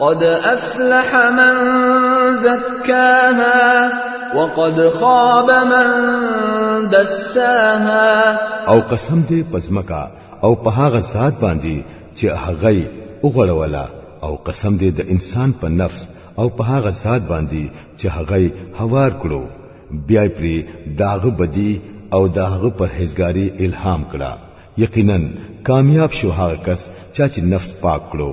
قد افلح من زکاها وقد خاب من دساها او قسم دې پزمکا او په هغه ذات باندې چې هغه وګړولا او قسم دې د انسان په نفس او په هغه ذات باندې چې هغه هوار کړو بیا پری داغه بدی او داغه پرهیزګاری الهام کړه یقینا کامیاب شو هغه کس چې نفس پاک کړو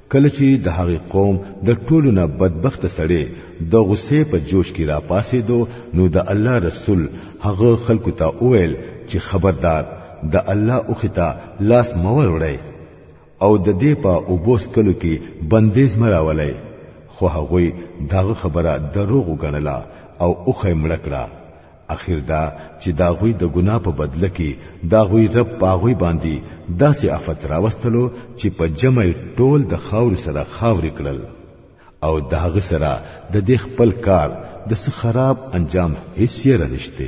کله چې د هغې قوم د ټولو نه بدبخت سړی د غصې په جوش کې را پاسې دو نو د الله رسول هغه خلکو ته اویل چې خبردار د الله اوختا لاس مور وړی او د دې په اوبوس کلو کې بندیز مراولای خو هغه داغه خبره دروغ غنله او اوخه مړکړه اخر دا چې دا غوی د ګنا په بدله کې دا غوی رب پاغوی باندې داسې افت راوستلو چې په جمع ټول د خاور سره خاور کړل او دا غ سره د دې خپل کار د څه خراب انجام هیڅ یې رنشته